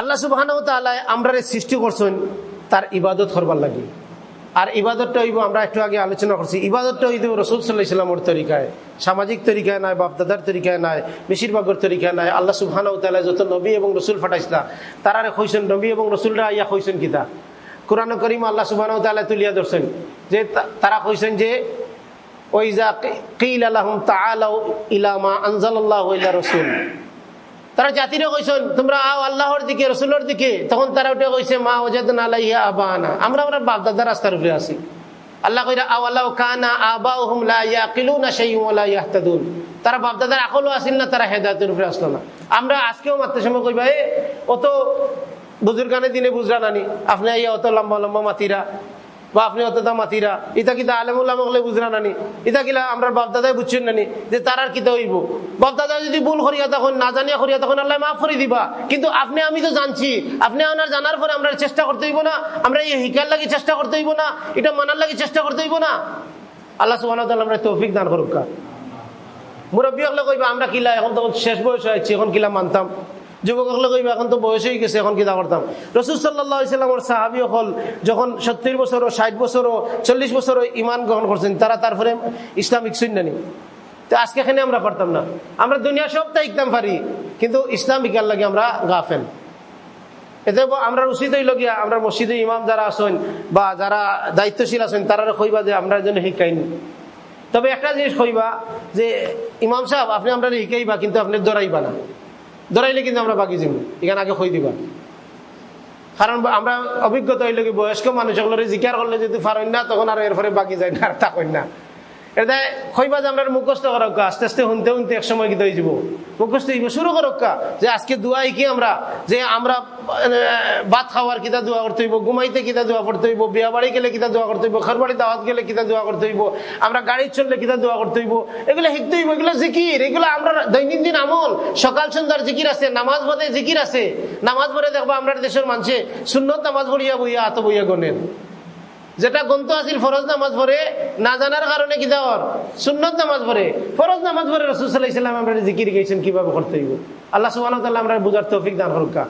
আল্লাহ সুবাহ আমরা সৃষ্টি করছেন তার ইবাদত করবার লাগে। আর ইবাদতটা হইব, আমরা একটু আগে আলোচনা করছি, ইবাদতটা হইব রসুল সাল্লাহ ইসলামর তরিকায়। সামাজিক তরিকায় নাই, বাপদাদার তরিকায় নাই বেশিরভাগের তরিকায় নাই। আল্লাহ সুবহান যত নবী এবং রসুল ফাটাইছিলা, তারারে কইছেন, নবী এবং রসুলরা ইয়া কইছেন কিতা? কোরআন করিম আল্লাহ সুবহান তুলিয়া ধরছেন। যে তারা কইছেন যে ওইজা কিল আলাহম তাআলাউ ইলা মা আনজালাল্লাহু ইলা রাসূল। তারা জাতিরে কইছেন তোমরা আও আল্লাহর দিকে, রসুলের দিকে। তখন তারা ওটা কইছে, মা ওজাদ আলাইহা আবানা। আমরা আমরা বাপ দাদা রাস্তার উপরে আছি। আল্লাহ কইরা, আও আল্লাহ কানা আবাউহুম লা ইয়াকিলুনা শাইউন ওয়া লা ইয়াহতাদুন। তারা বাপ দাদার আকলও আসিল না, তারা হেদায়েতের উপরে আসলো না। আমরা আজকেও মাত্র সময় কইবা, এ, অত বুজুর্গানের দিনে বুঝরা নানি। আপনি ইয়া অত লম্বা লম্বা মাতিরা। বা ইতা কিতা বুঝরা নানি? ইতা কিলা আমরা বাপদাদাই নানি? যে যদি মাফ দিবা। কিন্তু আপনি জানছি। আপনি চেষ্টা করতে হইব না। আমরা এই হিকার লাগি চেষ্টা করতে হইব না। এটা মানার লাগি চেষ্টা করতে হইব না। আল্লাহ সুবাহ আমরা তৌফিক দান করুক মুরব্বী হলে কইবা, আমরা কিলা এখন তখন শেষ বয়স হয়েছি, এখন কিলা মানতাম? যুবক হলে কইবা এখন তো বয়স হয়ে গেছে, এখন কিতা করতাম রসুল সাল্লাহ ইসলামর সাহাবি হল, যখন সত্তর বছর ও ষাট বছর ও চল্লিশ বছর ইমান গ্রহণ করছেন, তারা তারপরে ইসলামিক শূন্যানি তো আজকে এখানে আমরা পারতাম না। আমরা দুনিয়া সবটা ইকতাম পারি, কিন্তু ইসলামিকার লাগে আমরা গাফেন এতে আমরা উচিত হইল আমরা মসজিদে ইমাম যারা আছেন বা যারা দায়িত্বশীল আছেন তারা কইবা যে আমরা যেন শিকাইনি তবে একটা জিনিস কইবা যে ইমাম সাহেব, আপনি আমরা শিকাইবা কিন্তু আপনি দৌড়াইবা না। দৌড়াইলে কিন্তু আমরা বাকি যাব এখানে আগে হয়ে দিবা। কারণ আমরা অভিজ্ঞতা হইলে কি বয়স্ক মানুষ এগুলো জিকার করলে যদি পারেন না, তখন আর এরপরে বাকি যায় না, আর থাকেন না। এটা কইবা যে আমরা মুখস্থ করক্কা, আস্তে আস্তে শুনতে শুনতে এক সময় কিন্তু হয়ে যাব মুখস্থ হইব, শুরু করক্কা, যে আজকে দোয়াই কি আমরা, যে আমরা ভাত খাওয়ার কিতা দোয়া করতে হইব, ঘুমাইতে কিতা দোয়া করতে হইব, বিয়া বাড়ি গেলে কিতা দোয়া করতে হইব, ঘর বাড়ি দাওয়াত গেলে কিতা দোয়া করতে হইব, আমরা গাড়ি চললে কিতা দোয়া করতে হইব, এগুলো শিখতে হইব, এগুলো জিকির, এগুলো আমরা দৈনন্দিন আমল। সকাল সন্ধ্যার জিকির আছে, নামাজ পড়ে জিকির আছে, নামাজ পড়ে দেখব আমরা দেশের মানুষে সুন্নত নামাজ পড়িয়া বইয়া আত বইয়া গনেন যেটা গন্ত আসিল ফরজ নামাজ পড়ে, না জানার কারণে কি দেওয়ার? সুন্নত নামাজ পড়ে। ফরজ নামাজ পড়ে রসুল ইসলাম আমরা জিকির গেছেন কীভাবে করতে হইব? আল্লাহ সুবাহ আমরা বুঝার তৌফিক দান হরকা